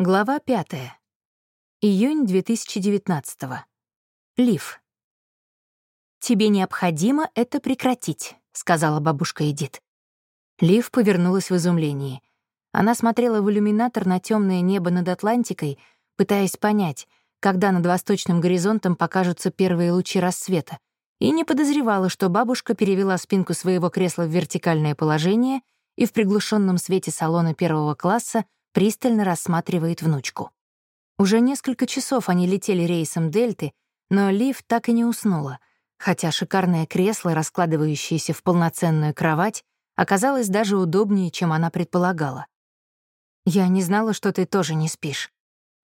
Глава 5. Июнь 2019. Лив. «Тебе необходимо это прекратить», — сказала бабушка Эдит. Лив повернулась в изумлении. Она смотрела в иллюминатор на темное небо над Атлантикой, пытаясь понять, когда над восточным горизонтом покажутся первые лучи рассвета, и не подозревала, что бабушка перевела спинку своего кресла в вертикальное положение и в приглушенном свете салона первого класса пристально рассматривает внучку. Уже несколько часов они летели рейсом Дельты, но Лив так и не уснула, хотя шикарное кресло, раскладывающееся в полноценную кровать, оказалось даже удобнее, чем она предполагала. «Я не знала, что ты тоже не спишь».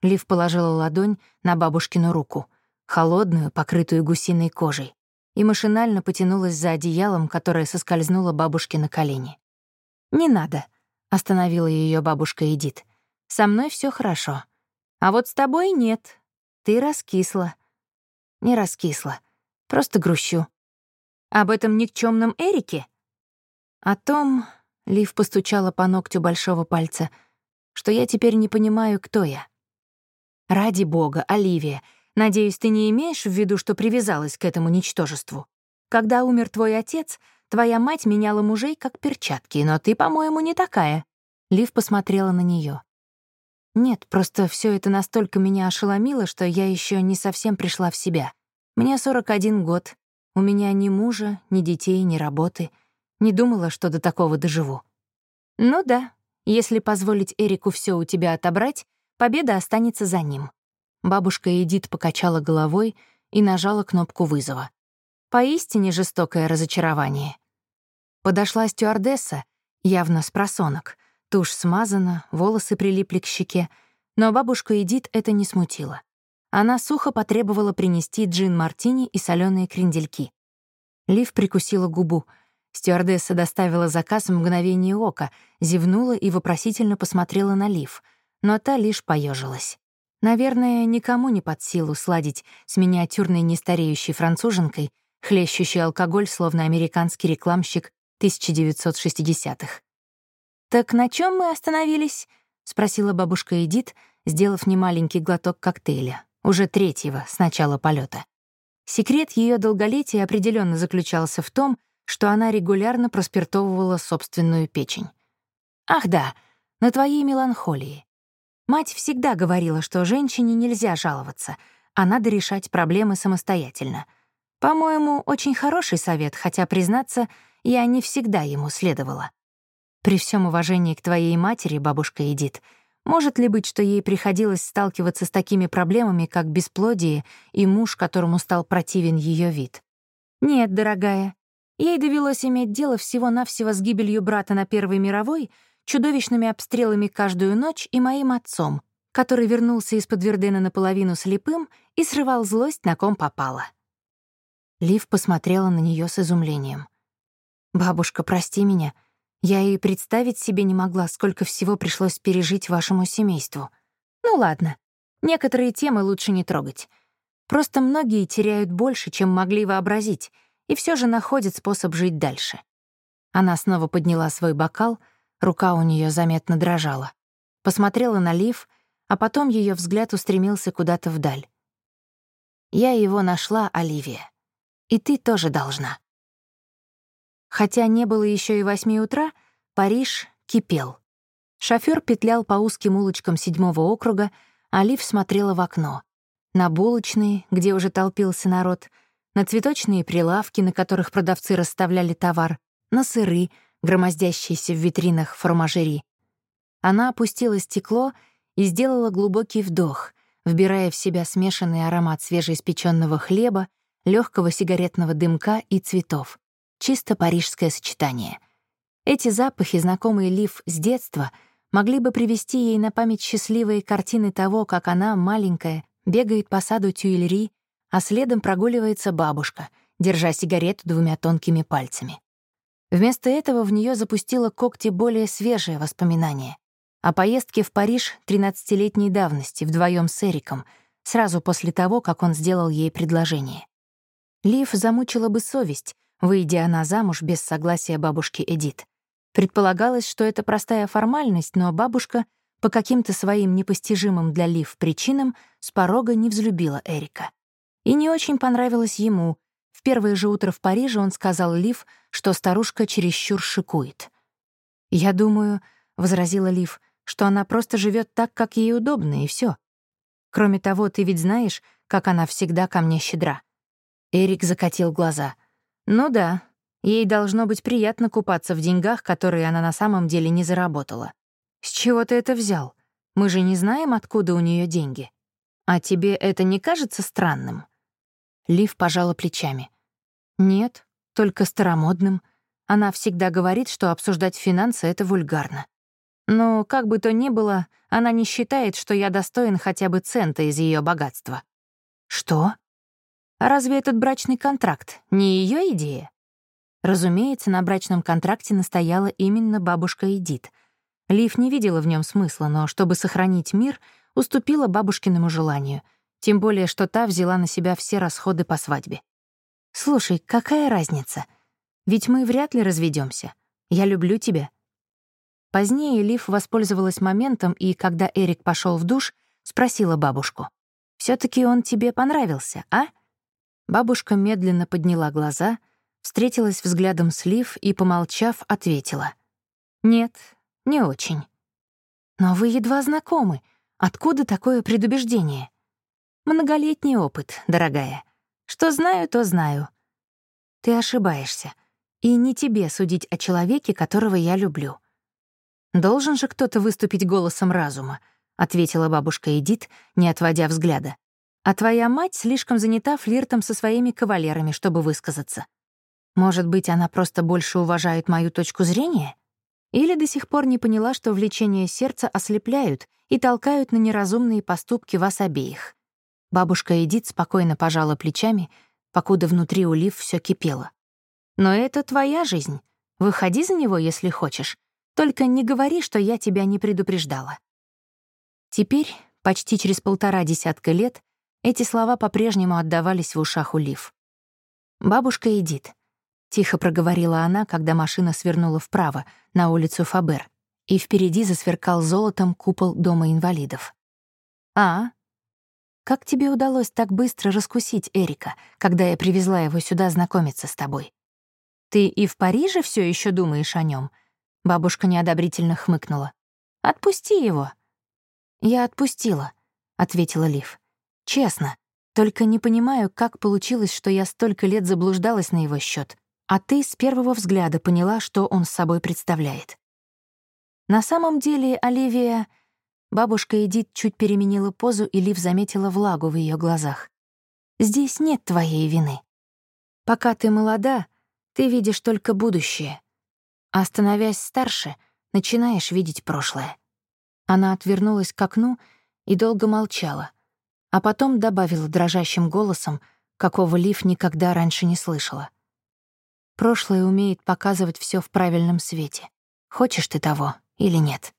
Лив положила ладонь на бабушкину руку, холодную, покрытую гусиной кожей, и машинально потянулась за одеялом, которое соскользнуло бабушке на колени. «Не надо», Остановила ее бабушка Эдит. «Со мной все хорошо. А вот с тобой нет. Ты раскисла». «Не раскисла. Просто грущу». «Об этом никчемном Эрике?» «О том...» — Лив постучала по ногтю большого пальца, «что я теперь не понимаю, кто я». «Ради бога, Оливия, надеюсь, ты не имеешь в виду, что привязалась к этому ничтожеству? Когда умер твой отец, Твоя мать меняла мужей как перчатки, но ты, по-моему, не такая». Лив посмотрела на нее. «Нет, просто все это настолько меня ошеломило, что я еще не совсем пришла в себя. Мне 41 год. У меня ни мужа, ни детей, ни работы. Не думала, что до такого доживу». «Ну да, если позволить Эрику все у тебя отобрать, победа останется за ним». Бабушка Эдит покачала головой и нажала кнопку вызова. Поистине жестокое разочарование. Подошла стюардесса, явно с просонок. Тушь смазана, волосы прилипли к щеке, но бабушка Эдит это не смутило. Она сухо потребовала принести джин-мартини и соленые крендельки. Лив прикусила губу. Стюардесса доставила заказ в мгновение ока, зевнула и вопросительно посмотрела на Лив, но та лишь поежилась. Наверное, никому не под силу сладить с миниатюрной нестареющей француженкой, хлещущей алкоголь, словно американский рекламщик 1960-х. «Так на чем мы остановились?» — спросила бабушка Эдит, сделав немаленький глоток коктейля, уже третьего с начала полета. Секрет ее долголетия определенно заключался в том, что она регулярно проспиртовывала собственную печень. «Ах да, на твоей меланхолии. Мать всегда говорила, что женщине нельзя жаловаться, а надо решать проблемы самостоятельно. По-моему, очень хороший совет, хотя, признаться, я не всегда ему следовала. При всем уважении к твоей матери, бабушка Эдит, может ли быть, что ей приходилось сталкиваться с такими проблемами, как бесплодие и муж, которому стал противен ее вид? Нет, дорогая. Ей довелось иметь дело всего-навсего с гибелью брата на Первой мировой, чудовищными обстрелами каждую ночь и моим отцом, который вернулся из-под Вердена наполовину слепым и срывал злость, на ком попало. Лив посмотрела на нее с изумлением. «Бабушка, прости меня. Я и представить себе не могла, сколько всего пришлось пережить вашему семейству. Ну ладно, некоторые темы лучше не трогать. Просто многие теряют больше, чем могли вообразить, и все же находят способ жить дальше». Она снова подняла свой бокал, рука у нее заметно дрожала. Посмотрела на Лив, а потом ее взгляд устремился куда-то вдаль. «Я его нашла, Оливия. И ты тоже должна». Хотя не было еще и восьми утра, Париж кипел. Шофёр петлял по узким улочкам седьмого округа, а Лив смотрела в окно. На булочные, где уже толпился народ, на цветочные прилавки, на которых продавцы расставляли товар, на сыры, громоздящиеся в витринах формажери. Она опустила стекло и сделала глубокий вдох, вбирая в себя смешанный аромат свежеиспеченного хлеба, легкого сигаретного дымка и цветов. Чисто парижское сочетание. Эти запахи, знакомые Лив с детства, могли бы привести ей на память счастливые картины того, как она, маленькая, бегает по саду Тюильри, а следом прогуливается бабушка, держа сигарету двумя тонкими пальцами. Вместо этого в нее запустило когти более свежее воспоминание о поездке в Париж 13-летней давности вдвоем с Эриком, сразу после того, как он сделал ей предложение. Лив замучила бы совесть, выйдя она замуж без согласия бабушки Эдит. Предполагалось, что это простая формальность, но бабушка по каким-то своим непостижимым для Лив причинам с порога не взлюбила Эрика. И не очень понравилось ему. В первое же утро в Париже он сказал Лив, что старушка чересчур шикует. «Я думаю», — возразила Лив, «что она просто живет так, как ей удобно, и все. Кроме того, ты ведь знаешь, как она всегда ко мне щедра». Эрик закатил глаза. «Ну да, ей должно быть приятно купаться в деньгах, которые она на самом деле не заработала. С чего ты это взял? Мы же не знаем, откуда у нее деньги. А тебе это не кажется странным?» Лив пожала плечами. «Нет, только старомодным. Она всегда говорит, что обсуждать финансы — это вульгарно. Но, как бы то ни было, она не считает, что я достоин хотя бы цента из ее богатства». «Что? А разве этот брачный контракт не ее идея?» Разумеется, на брачном контракте настояла именно бабушка Эдит. Лив не видела в нем смысла, но чтобы сохранить мир, уступила бабушкиному желанию — тем более, что та взяла на себя все расходы по свадьбе. «Слушай, какая разница? Ведь мы вряд ли разведемся. Я люблю тебя». Позднее Лив воспользовалась моментом и, когда Эрик пошел в душ, спросила бабушку. все таки он тебе понравился, а?» Бабушка медленно подняла глаза, встретилась взглядом с Лив и, помолчав, ответила. «Нет, не очень». «Но вы едва знакомы. Откуда такое предубеждение?» Многолетний опыт, дорогая. Что знаю, то знаю. Ты ошибаешься. И не тебе судить о человеке, которого я люблю. Должен же кто-то выступить голосом разума, ответила бабушка Эдит, не отводя взгляда. А твоя мать слишком занята флиртом со своими кавалерами, чтобы высказаться. Может быть, она просто больше уважает мою точку зрения? Или до сих пор не поняла, что влечения сердца ослепляют и толкают на неразумные поступки вас обеих. Бабушка Эдит спокойно пожала плечами, покуда внутри у всё кипело. «Но это твоя жизнь. Выходи за него, если хочешь. Только не говори, что я тебя не предупреждала». Теперь, почти через полтора десятка лет, эти слова по-прежнему отдавались в ушах у Лив. «Бабушка Эдит», — тихо проговорила она, когда машина свернула вправо, на улицу Фабер, и впереди засверкал золотом купол Дома инвалидов. «А, как тебе удалось так быстро раскусить Эрика, когда я привезла его сюда знакомиться с тобой? Ты и в Париже все еще думаешь о нем? Бабушка неодобрительно хмыкнула. Отпусти его. Я отпустила, ответила Лив. Честно, только не понимаю, как получилось, что я столько лет заблуждалась на его счет, а ты с первого взгляда поняла, что он с собой представляет. На самом деле, Оливия Бабушка Эдит чуть переменила позу, и Лив заметила влагу в ее глазах. «Здесь нет твоей вины. Пока ты молода, ты видишь только будущее. А становясь старше, начинаешь видеть прошлое». Она отвернулась к окну и долго молчала, а потом добавила дрожащим голосом, какого Лив никогда раньше не слышала. «Прошлое умеет показывать все в правильном свете. Хочешь ты того или нет?»